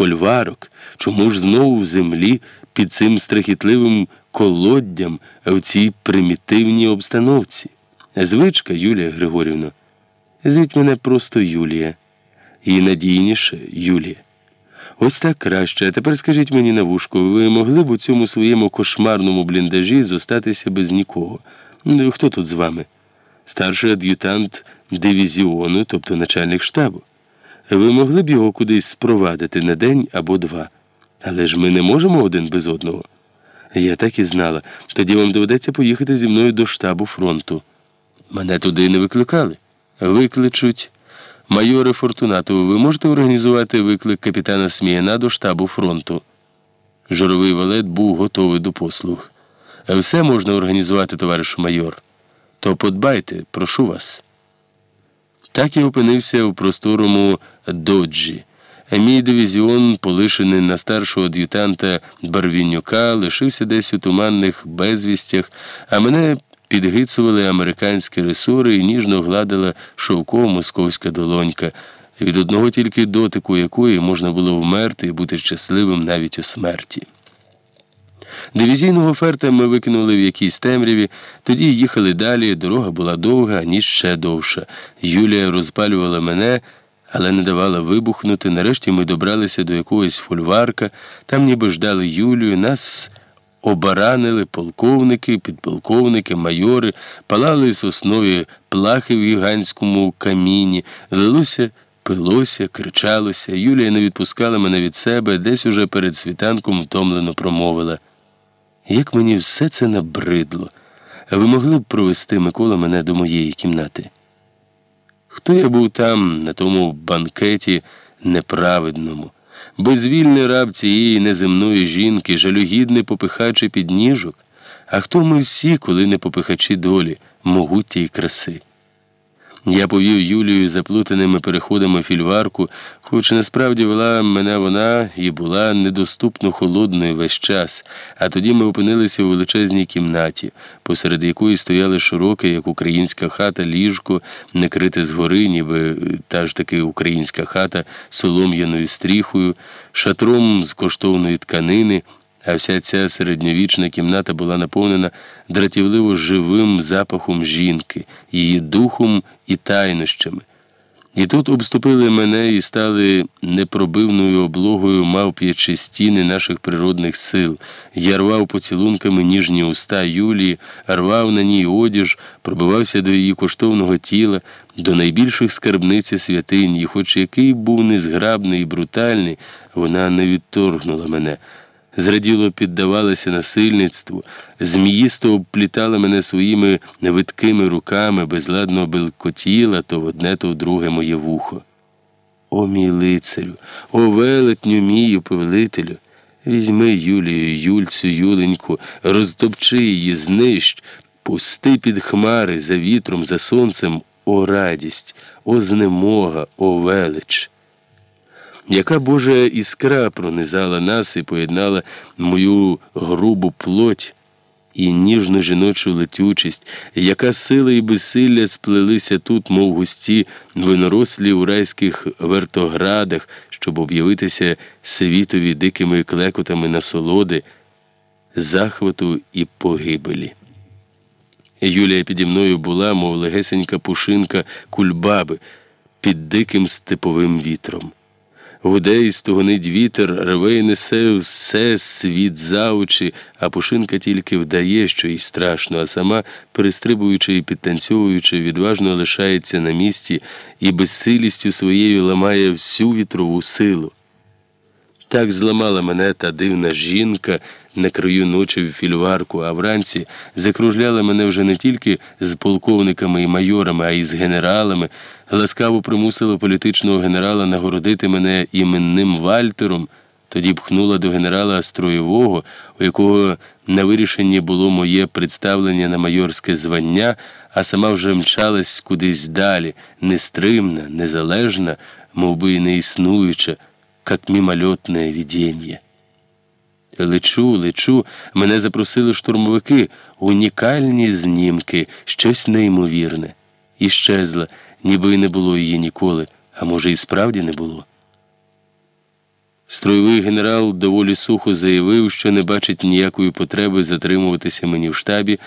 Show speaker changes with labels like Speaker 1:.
Speaker 1: фольварок, чому ж знову в землі під цим страхітливим колоддям в цій примітивній обстановці? Звичка, Юлія Григорівна. Звіть мене просто Юлія. І надійніше Юлія. Ось так краще. А тепер скажіть мені на вушку, ви могли б у цьому своєму кошмарному бліндажі зостатися без нікого? Ну, Хто тут з вами? Старший ад'ютант дивізіону, тобто начальник штабу. Ви могли б його кудись спровадити на день або два. Але ж ми не можемо один без одного. Я так і знала. Тоді вам доведеться поїхати зі мною до штабу фронту. Мене туди не викликали. Викличуть. Майоре Фортунатову, ви можете організувати виклик капітана Сміяна до штабу фронту? Жоровий валет був готовий до послуг. Все можна організувати, товаришу майор. То подбайте, прошу вас. Так і опинився в просторому доджі. Мій дивізіон, полишений на старшого ад'ютанта Барвінюка, лишився десь у туманних безвістях, а мене підгицували американські ресори і ніжно гладила шовкова московська долонька, від одного тільки дотику якої можна було вмерти і бути щасливим навіть у смерті. Дивізійного ферта ми викинули в якійсь темряві, тоді їхали далі, дорога була довга, ніч ще довша. Юлія розпалювала мене, але не давала вибухнути. Нарешті ми добралися до якогось фольварка, там ніби ждали Юлію, нас обаранили полковники, підполковники, майори, палали соснові плахи в гігантському каміні, лилося. Пилося, кричалося, Юлія не відпускала мене від себе, десь уже перед світанком втомлено промовила. Як мені все це набридло, ви могли б провести Микола мене до моєї кімнати? Хто я був там, на тому банкеті неправедному, безвільний раб цієї неземної жінки, жалюгідний попихачі підніжок? А хто ми всі, коли не попихачі долі, могуті і краси? Я повів Юлію заплутаними переходами фільварку, хоч насправді вела мене вона і була недоступно холодною весь час, а тоді ми опинилися у величезній кімнаті, посеред якої стояли широке, як українська хата, ліжко, некрите згори, ніби та ж таки українська хата солом'яною стріхою, шатром з коштовної тканини. А вся ця середньовічна кімната була наповнена дратівливо живим запахом жінки, її духом і тайнощами. І тут обступили мене і стали непробивною облогою мавп'ячі стіни наших природних сил. Я рвав поцілунками ніжні уста Юлії, рвав на ній одіж, пробивався до її коштовного тіла, до найбільших скарбниці святинь, і хоч який був незграбний і брутальний, вона не відторгнула мене зраділо піддавалася насильництву, зміїсто обплітала мене своїми невидкими руками, безладно белкотіла то в одне, то в друге моє вухо. О, мій лицарю, о велетню мій повелителю, візьми Юлію, Юльцю, Юленьку, розтопчи її, знищ, пусти під хмари за вітром, за сонцем, о радість, о знемога, о велич. Яка Божа іскра пронизала нас і поєднала мою грубу плоть і ніжну жіночу летючість, яка сила і безсилля сплелися тут, мов густі винорослі у райських вертоградах, щоб об'явитися світові дикими клекотами насолоди, захвату і погибелі. Юлія піді мною була, мов легесенька пушинка кульбаби під диким степовим вітром. Гуде і стогонить вітер, рве і несе все світ за очі, а пушинка тільки вдає, що їй страшно, а сама, перестрибуючи і підтанцьовуючи, відважно лишається на місці і безсилістю своєю ламає всю вітрову силу. Так зламала мене та дивна жінка на краю ночі в фільварку, а вранці закружляла мене вже не тільки з полковниками і майорами, а й з генералами, ласкаво примусила політичного генерала нагородити мене іменним Вальтером, тоді пхнула до генерала Строєвого, у якого на вирішенні було моє представлення на майорське звання, а сама вже мчалась кудись далі, нестримна, незалежна, мов би і не існуюча как мимолетное видение. Лечу, лечу, мене запросили штурмовики, унікальні знімки, щось неймовірне. І щезла, ніби й не було її ніколи, а може, і справді не було. Строєвий генерал доволі сухо заявив, що не бачить ніякої потреби затримуватися мені в штабі.